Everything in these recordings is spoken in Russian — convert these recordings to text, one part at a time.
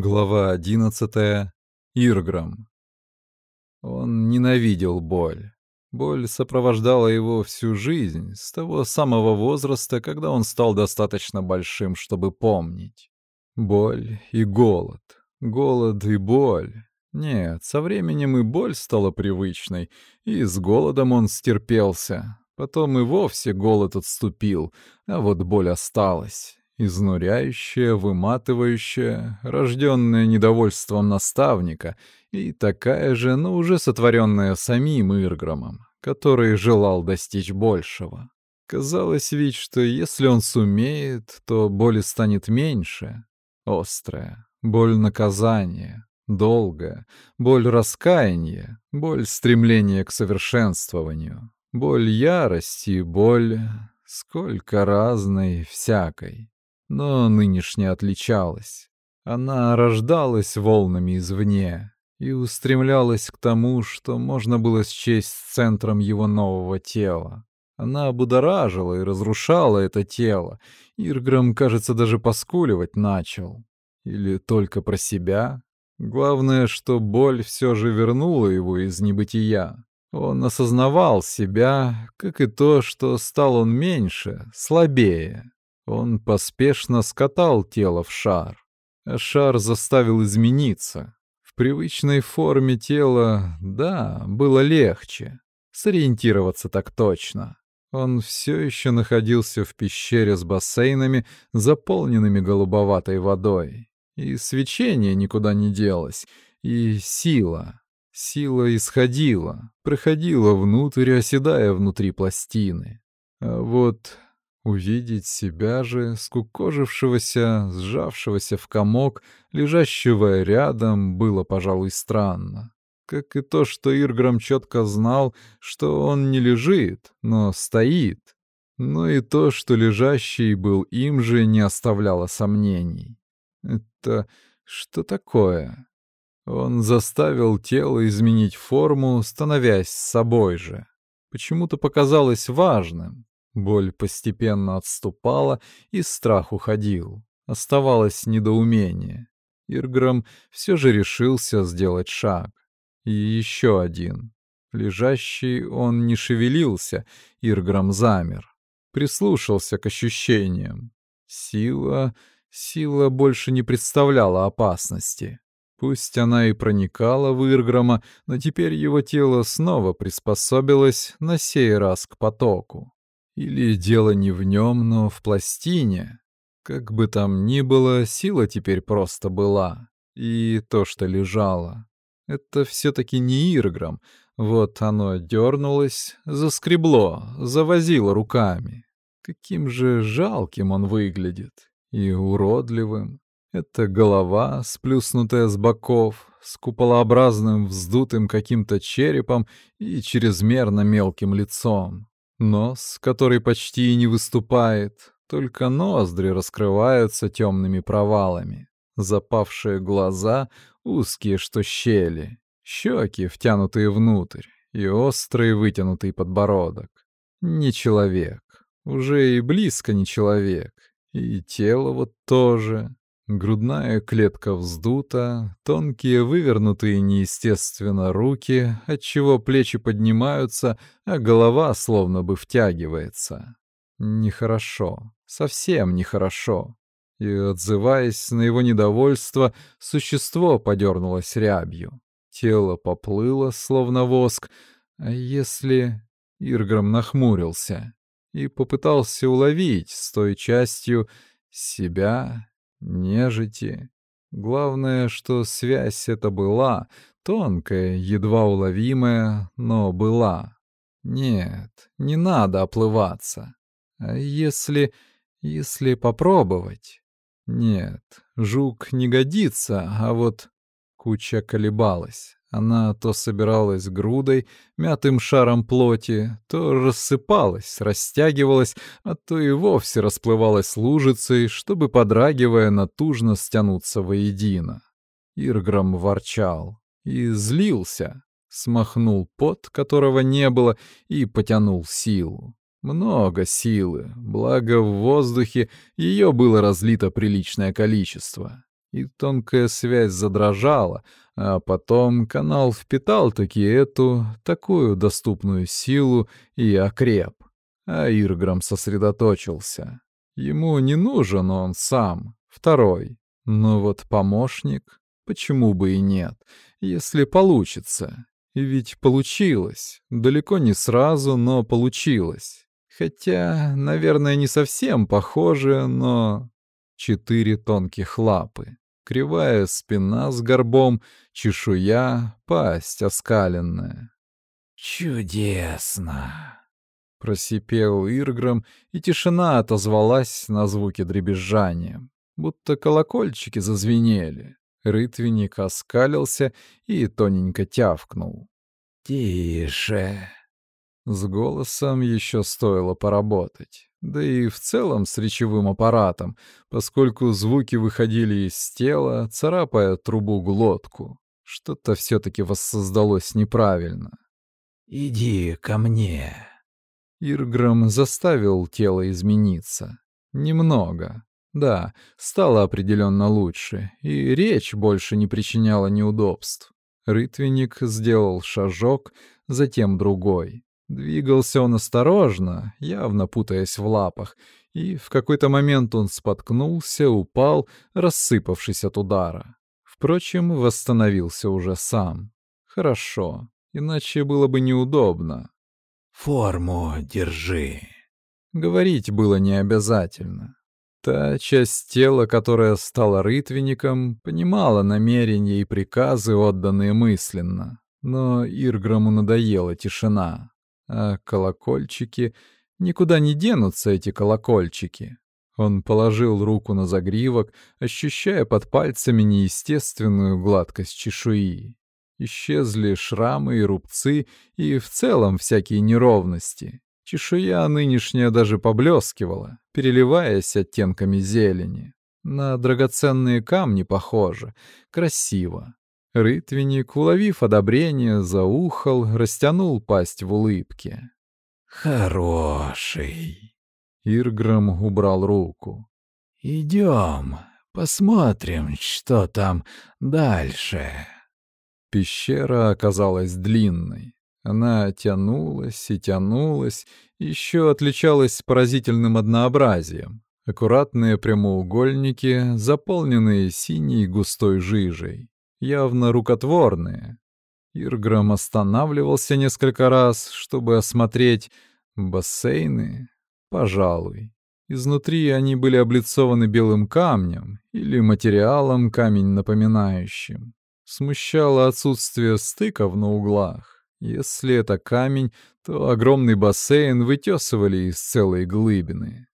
Глава одиннадцатая. Ирграм. Он ненавидел боль. Боль сопровождала его всю жизнь, с того самого возраста, когда он стал достаточно большим, чтобы помнить. Боль и голод. Голод и боль. Нет, со временем и боль стала привычной, и с голодом он стерпелся. Потом и вовсе голод отступил, а вот боль осталась изнуряющая, выматывающая, рожденная недовольством наставника, и такая же, но уже сотворенная самим Ирграмом, который желал достичь большего. Казалось ведь, что если он сумеет, то боли станет меньше. Острая, боль наказания, долгая, боль раскаяния, боль стремления к совершенствованию, боль ярости, боль... Сколько разной, всякой но нынешняя отличалась. Она рождалась волнами извне и устремлялась к тому, что можно было счесть центром его нового тела. Она будоражила и разрушала это тело. Ирграм, кажется, даже поскуливать начал. Или только про себя. Главное, что боль все же вернула его из небытия. Он осознавал себя, как и то, что стал он меньше, слабее. Он поспешно скатал тело в шар. А шар заставил измениться. В привычной форме тела, да, было легче. Сориентироваться так точно. Он все еще находился в пещере с бассейнами, заполненными голубоватой водой. И свечение никуда не делось, и сила. Сила исходила, проходила внутрь, оседая внутри пластины. А вот Увидеть себя же, скукожившегося, сжавшегося в комок, лежащего рядом, было, пожалуй, странно. Как и то, что Ирграм четко знал, что он не лежит, но стоит. Но и то, что лежащий был им же, не оставляло сомнений. Это что такое? Он заставил тело изменить форму, становясь собой же. Почему-то показалось важным, Боль постепенно отступала, и страх уходил. Оставалось недоумение. Ирграм все же решился сделать шаг. И еще один. Лежащий он не шевелился, Ирграм замер. Прислушался к ощущениям. Сила... Сила больше не представляла опасности. Пусть она и проникала в Ирграма, но теперь его тело снова приспособилось на сей раз к потоку. Или дело не в нем, но в пластине. Как бы там ни было, сила теперь просто была. И то, что лежало. Это все-таки не Ирграм. Вот оно дернулось, заскребло, завозило руками. Каким же жалким он выглядит. И уродливым. Это голова, сплюснутая с боков, с куполообразным вздутым каким-то черепом и чрезмерно мелким лицом. Нос, который почти и не выступает, только ноздри раскрываются темными провалами. Запавшие глаза, узкие, что щели, щеки, втянутые внутрь, и острый вытянутый подбородок. Не человек, уже и близко не человек, и тело вот тоже. Грудная клетка вздута, тонкие вывернутые неестественно руки, отчего плечи поднимаются, а голова словно бы втягивается. Нехорошо, совсем нехорошо. И, отзываясь на его недовольство, существо подернулось рябью. Тело поплыло, словно воск. А если... Ирграм нахмурился и попытался уловить с той частью себя нежити. Главное, что связь эта была, тонкая, едва уловимая, но была. Нет, не надо оплываться. А если... если попробовать? Нет, жук не годится, а вот... Куча колебалась. Она то собиралась грудой, мятым шаром плоти, то рассыпалась, растягивалась, а то и вовсе расплывалась лужицей, чтобы, подрагивая, натужно стянуться воедино. Ирграм ворчал и злился, смахнул пот, которого не было, и потянул силу. Много силы, благо в воздухе ее было разлито приличное количество. И тонкая связь задрожала, а потом канал впитал таки эту, такую доступную силу и окреп. А Ирграм сосредоточился. Ему не нужен он сам, второй. Но вот помощник, почему бы и нет, если получится. И ведь получилось. Далеко не сразу, но получилось. Хотя, наверное, не совсем похоже, но... Четыре тонких лапы, кривая спина с горбом, чешуя, пасть оскаленная. «Чудесно!» — просипел Ирграм, и тишина отозвалась на звуки дребезжания, будто колокольчики зазвенели. Рытвенник оскалился и тоненько тявкнул. «Тише!» С голосом еще стоило поработать. Да и в целом с речевым аппаратом, поскольку звуки выходили из тела, царапая трубу глотку. Что-то все-таки воссоздалось неправильно. «Иди ко мне!» Ирграм заставил тело измениться. Немного. Да, стало определенно лучше, и речь больше не причиняла неудобств. Рытвенник сделал шажок, затем другой. Двигался он осторожно, явно путаясь в лапах, и в какой-то момент он споткнулся, упал, рассыпавшись от удара. Впрочем, восстановился уже сам. Хорошо, иначе было бы неудобно. «Форму держи». Говорить было не обязательно. Та часть тела, которая стала рытвенником, понимала намерения и приказы, отданные мысленно. Но Ирграму надоела тишина. А колокольчики... Никуда не денутся эти колокольчики. Он положил руку на загривок, ощущая под пальцами неестественную гладкость чешуи. Исчезли шрамы и рубцы, и в целом всякие неровности. Чешуя нынешняя даже поблескивала, переливаясь оттенками зелени. На драгоценные камни похоже. Красиво. Рытвенник, уловив одобрение, заухал, растянул пасть в улыбке. «Хороший!» Ирграм убрал руку. «Идем, посмотрим, что там дальше». Пещера оказалась длинной. Она тянулась и тянулась, еще отличалась поразительным однообразием. Аккуратные прямоугольники, заполненные синей густой жижей явно рукотворные. Ирграм останавливался несколько раз, чтобы осмотреть бассейны, пожалуй. Изнутри они были облицованы белым камнем или материалом камень напоминающим. Смущало отсутствие стыков на углах. Если это камень, то огромный бассейн вытесывали из целой глыбины.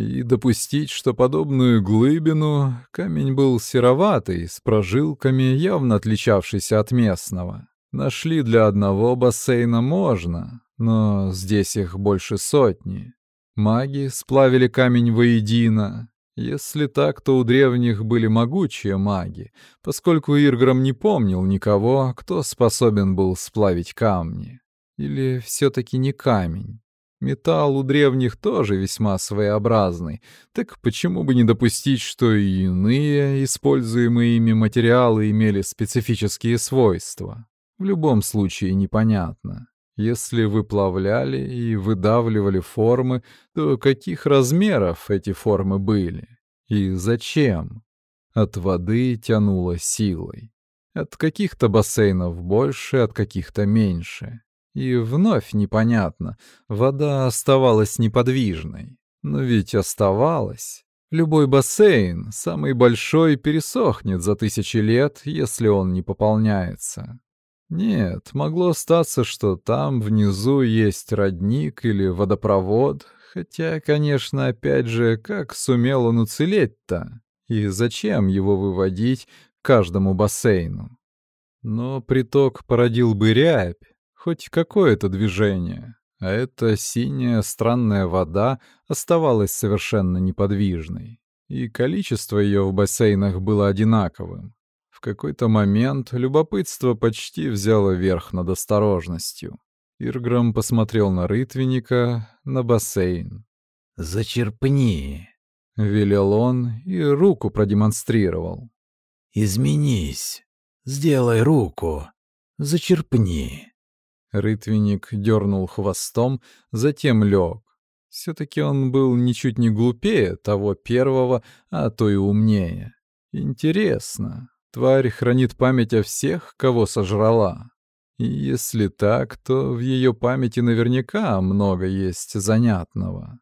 И допустить, что подобную глыбину камень был сероватый, с прожилками, явно отличавшийся от местного. Нашли для одного бассейна можно, но здесь их больше сотни. Маги сплавили камень воедино. Если так, то у древних были могучие маги, поскольку Ирграм не помнил никого, кто способен был сплавить камни. Или все-таки не камень? Металл у древних тоже весьма своеобразный, так почему бы не допустить, что и иные используемые ими материалы имели специфические свойства? В любом случае непонятно. Если выплавляли и выдавливали формы, то каких размеров эти формы были? И зачем? От воды тянуло силой. От каких-то бассейнов больше, от каких-то меньше. И вновь непонятно, вода оставалась неподвижной. Но ведь оставалась. Любой бассейн, самый большой, пересохнет за тысячи лет, если он не пополняется. Нет, могло статься, что там внизу есть родник или водопровод, хотя, конечно, опять же, как сумел он уцелеть-то? И зачем его выводить каждому бассейну? Но приток породил бы рябь, Хоть какое-то движение. А эта синяя странная вода оставалась совершенно неподвижной. И количество ее в бассейнах было одинаковым. В какой-то момент любопытство почти взяло верх над осторожностью. Ирграм посмотрел на рытвенника, на бассейн. «Зачерпни», — велел он и руку продемонстрировал. Изменись. Сделай руку. Зачерпни. Рытвенник дернул хвостом, затем лег. Все-таки он был ничуть не глупее того первого, а то и умнее. Интересно, тварь хранит память о всех, кого сожрала. И если так, то в ее памяти наверняка много есть занятного.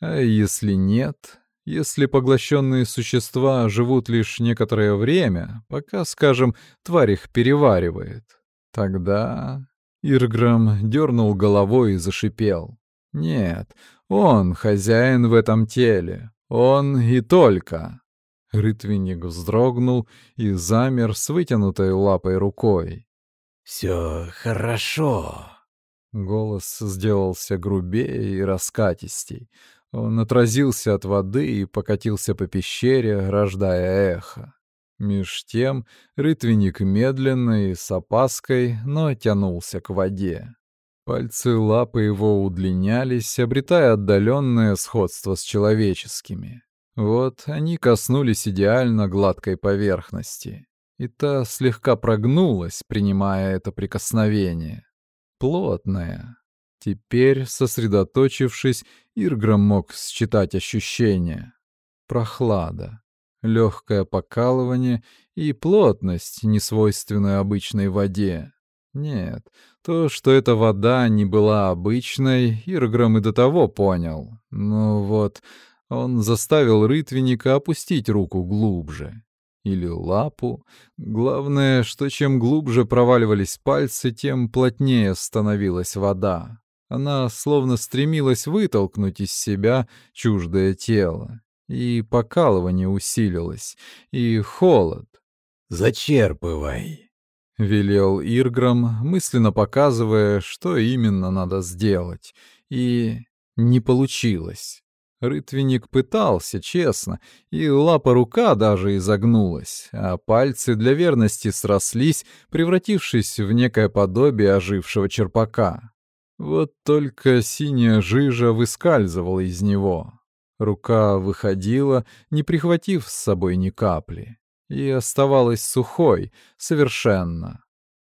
А если нет, если поглощенные существа живут лишь некоторое время, пока, скажем, тварь их переваривает, тогда... Ирграм дернул головой и зашипел. Нет, он хозяин в этом теле. Он и только. Рытвенник вздрогнул и замер с вытянутой лапой рукой. «Все хорошо». Голос сделался грубее и раскатистей. Он отразился от воды и покатился по пещере, рождая эхо. Меж тем рытвенник медленно и с опаской, но тянулся к воде. Пальцы лапы его удлинялись, обретая отдаленное сходство с человеческими. Вот они коснулись идеально гладкой поверхности, и та слегка прогнулась, принимая это прикосновение. Плотная. Теперь, сосредоточившись, Ирграм мог считать ощущения. Прохлада, легкое покалывание и плотность, несвойственную обычной воде. Нет, то, что эта вода не была обычной, Ирграм и до того понял. Но вот он заставил рытвенника опустить руку глубже. Или лапу. Главное, что чем глубже проваливались пальцы, тем плотнее становилась вода. Она словно стремилась вытолкнуть из себя чуждое тело. И покалывание усилилось, и холод. «Зачерпывай!» — велел Ирграм, мысленно показывая, что именно надо сделать. И не получилось. Рытвенник пытался, честно, и лапа-рука даже изогнулась, а пальцы для верности срослись, превратившись в некое подобие ожившего черпака. Вот только синяя жижа выскальзывала из него. Рука выходила, не прихватив с собой ни капли и оставалась сухой, совершенно.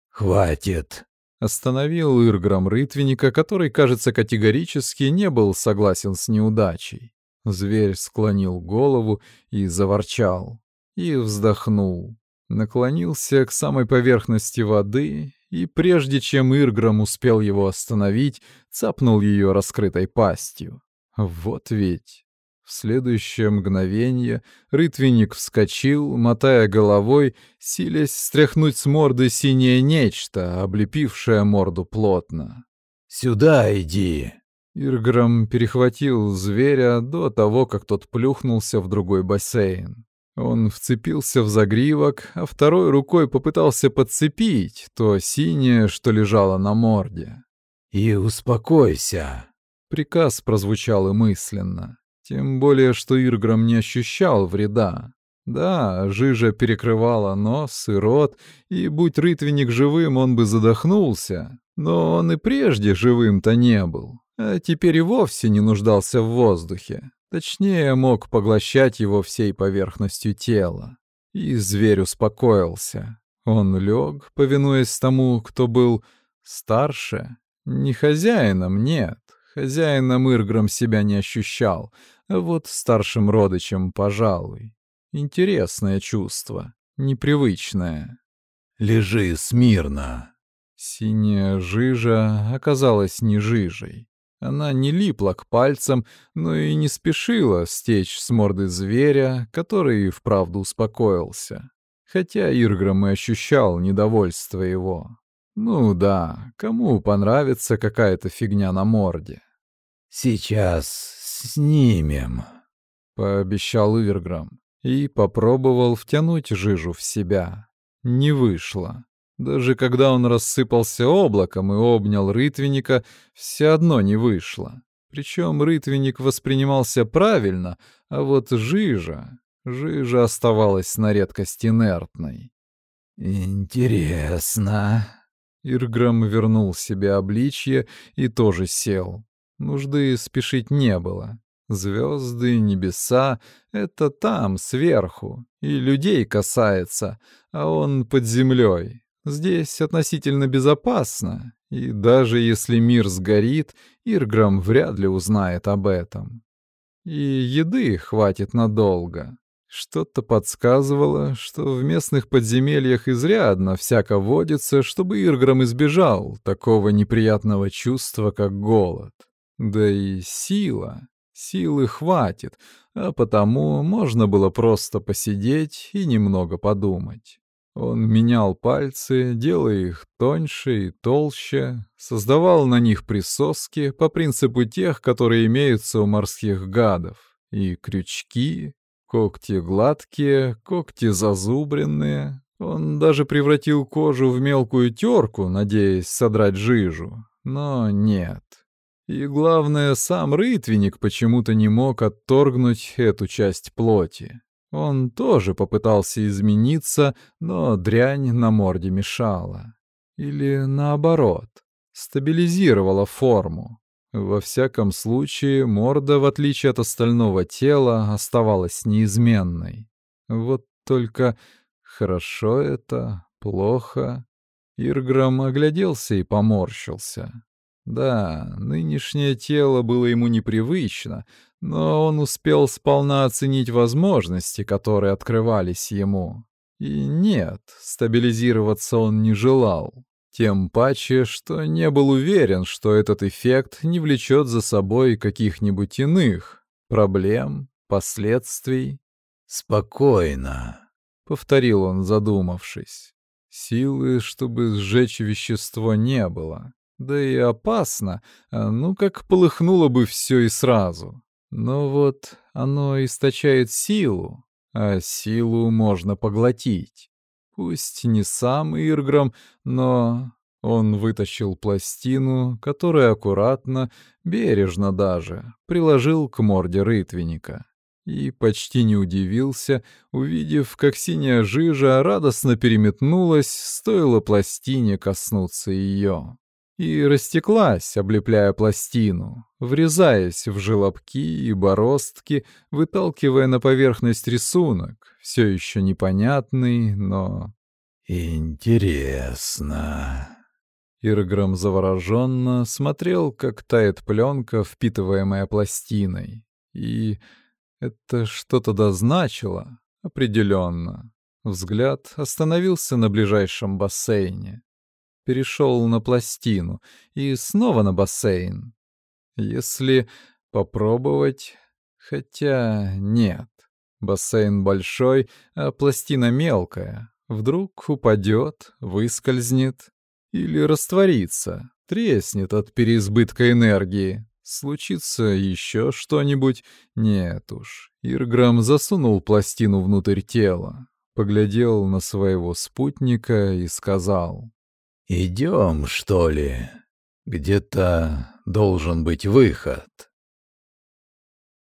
«Хватит!» — остановил Ирграм рытвенника, который, кажется, категорически не был согласен с неудачей. Зверь склонил голову и заворчал, и вздохнул. Наклонился к самой поверхности воды, и прежде чем Ирграм успел его остановить, цапнул ее раскрытой пастью. Вот ведь... В следующее мгновение рытвенник вскочил, мотая головой, силясь стряхнуть с морды синее нечто, облепившее морду плотно. «Сюда иди!» Ирграм перехватил зверя до того, как тот плюхнулся в другой бассейн. Он вцепился в загривок, а второй рукой попытался подцепить то синее, что лежало на морде. «И успокойся!» Приказ прозвучал и мысленно. Тем более, что Ирграм не ощущал вреда. Да, жижа перекрывала нос и рот, и, будь рытвенник живым, он бы задохнулся. Но он и прежде живым-то не был, а теперь и вовсе не нуждался в воздухе. Точнее, мог поглощать его всей поверхностью тела. И зверь успокоился. Он лег, повинуясь тому, кто был старше. Не хозяином, нет. Хозяином Ирграм себя не ощущал, а вот старшим родичем, пожалуй. Интересное чувство, непривычное. «Лежи смирно!» Синяя жижа оказалась не жижей. Она не липла к пальцам, но и не спешила стечь с морды зверя, который вправду успокоился. Хотя Ирграм и ощущал недовольство его. Ну да, кому понравится какая-то фигня на морде? «Сейчас снимем», — пообещал Ирграм и попробовал втянуть жижу в себя. Не вышло. Даже когда он рассыпался облаком и обнял рытвенника, все одно не вышло. Причем рытвенник воспринимался правильно, а вот жижа... Жижа оставалась на редкость инертной. «Интересно». Ирграм вернул себе обличье и тоже сел. Нужды спешить не было. Звезды, небеса — это там, сверху, и людей касается, а он под землей. Здесь относительно безопасно, и даже если мир сгорит, Ирграм вряд ли узнает об этом. И еды хватит надолго. Что-то подсказывало, что в местных подземельях изрядно всяко водится, чтобы Ирграм избежал такого неприятного чувства, как голод. Да и сила. Силы хватит, а потому можно было просто посидеть и немного подумать. Он менял пальцы, делая их тоньше и толще, создавал на них присоски по принципу тех, которые имеются у морских гадов, и крючки, когти гладкие, когти зазубренные. Он даже превратил кожу в мелкую терку, надеясь содрать жижу, но нет. И главное, сам рытвенник почему-то не мог отторгнуть эту часть плоти. Он тоже попытался измениться, но дрянь на морде мешала. Или наоборот, стабилизировала форму. Во всяком случае, морда, в отличие от остального тела, оставалась неизменной. Вот только хорошо это, плохо. Ирграм огляделся и поморщился. Да, нынешнее тело было ему непривычно, но он успел сполна оценить возможности, которые открывались ему. И нет, стабилизироваться он не желал. Тем паче, что не был уверен, что этот эффект не влечет за собой каких-нибудь иных проблем, последствий. «Спокойно», — повторил он, задумавшись. Силы, чтобы сжечь вещество, не было. Да и опасно, а ну как полыхнуло бы все и сразу. Но вот оно источает силу, а силу можно поглотить. Пусть не сам Ирграм, но он вытащил пластину, которую аккуратно, бережно даже, приложил к морде рытвенника. И почти не удивился, увидев, как синяя жижа радостно переметнулась, стоило пластине коснуться ее и растеклась, облепляя пластину, врезаясь в желобки и бороздки, выталкивая на поверхность рисунок, все еще непонятный, но... «Интересно...» Ирграм завороженно смотрел, как тает пленка, впитываемая пластиной. И это что-то дозначило, определенно. Взгляд остановился на ближайшем бассейне перешел на пластину и снова на бассейн. Если попробовать... Хотя нет. Бассейн большой, а пластина мелкая. Вдруг упадет, выскользнет или растворится, треснет от переизбытка энергии. Случится еще что-нибудь? Нет уж. Ирграм засунул пластину внутрь тела, поглядел на своего спутника и сказал. «Идем, что ли? Где-то должен быть выход».